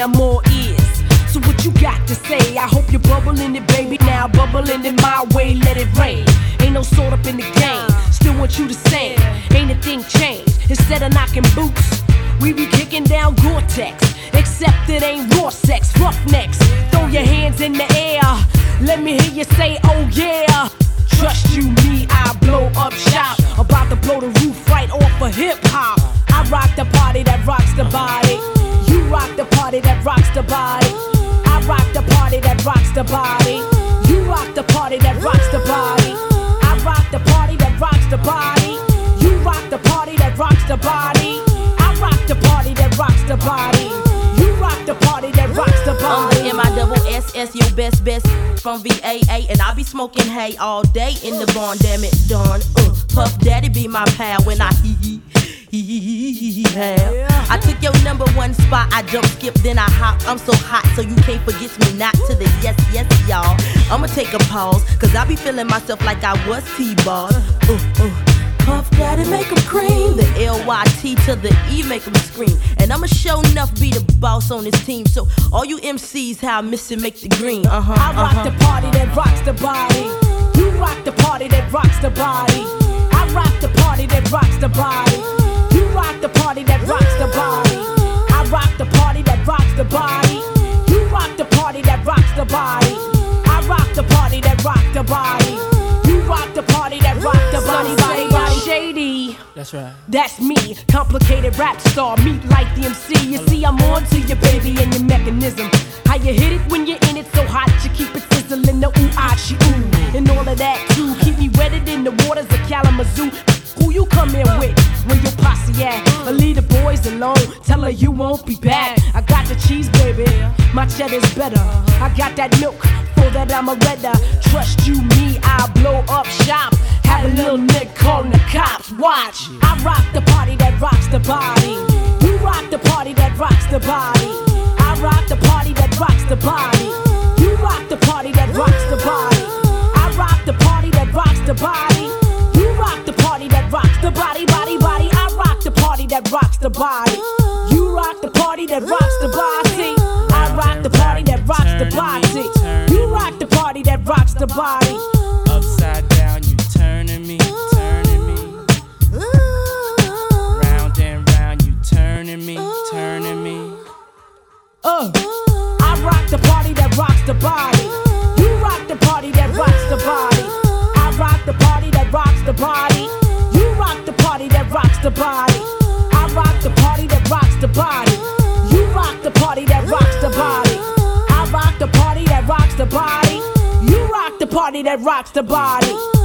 I'm all ears. So what you got to say? I hope you're bubbling it, baby. Now bubbling it my way, let it rain. Ain't no sort up in the game. Still want you to sing. Ain't a thing changed. Instead of knocking boots, we be kicking down Gore-Tex. Except it ain't raw sex, roughnecks. Throw your hands in the air. Let me hear you say, oh yeah. Trust you, me, I blow up shop. About to blow the roof right off of hip hop. I rock the party that rocks the body. Rock the party that rocks the body. I rock the party that rocks the body. You rock the party that rocks the body. I rock the party that rocks the body. You rock the party that rocks the body. I rock the party that rocks the body. You rock the party that rocks the I'm body. the M I double S S, your best best from VAA, and I be smoking hay all day in the barn. Damn it, dawn. Uh, Puff Daddy be my pal when I hee hee. hee hee hee. I took your number one spot, I jump skip, then I hop. I'm so hot, so you can't forget me not to the yes, yes, y'all. I'ma take a pause, cause I be feeling myself like I was T-Boz. Uh, uh. Puff Daddy make 'em cream. The L-Y-T to the E make 'em scream. And I'ma show enough be the boss on this team. So all you MCs, how I miss it, make the green. Uh-huh. I rock uh-huh. the party that rocks the body. You rock the party that rocks the body. I rock the party that rocks the body. The party that rocks the body. You rock the party that rocks the body. I rock the party that rocks the body. You rock the party that rocks the body. Body, body, shady. That's right. That's me, complicated rap star, meet like the MC. You see, I'm on to your baby and your mechanism. How you hit it when you're in it so hot, you keep it sizzling, the ooh, ah, she ooh. And all of that too, keep me wetted in the waters of Kalamazoo. Who you come in with? Where your posse at? Or leave the boys alone, tell her you won't be back. I got the cheese, baby, my cheddar's better. I got that milk, for that I'm a redder. Trust you, me, I'll blow up shop. Have a little nick calling the cops. Watch, I rock the party that rocks the body. You rock the party that rocks the body. Rock the party that rocks the body. You rock the party that rocks the body. I rock the party that rocks the body. You rock the party that rocks the body, body, body. I rock the party that rocks the body. You rock the party that rocks the body. I rock the party that rocks the body. You rock the party that rocks the body. I rock the party that rocks the body. You rock the party that rocks the body. I rock the party that rocks the body. You rock the party that rocks the body. I rock the party that rocks the body. You rock the party that rocks the body. I rock the party that rocks the body. You rock the party that rocks the body.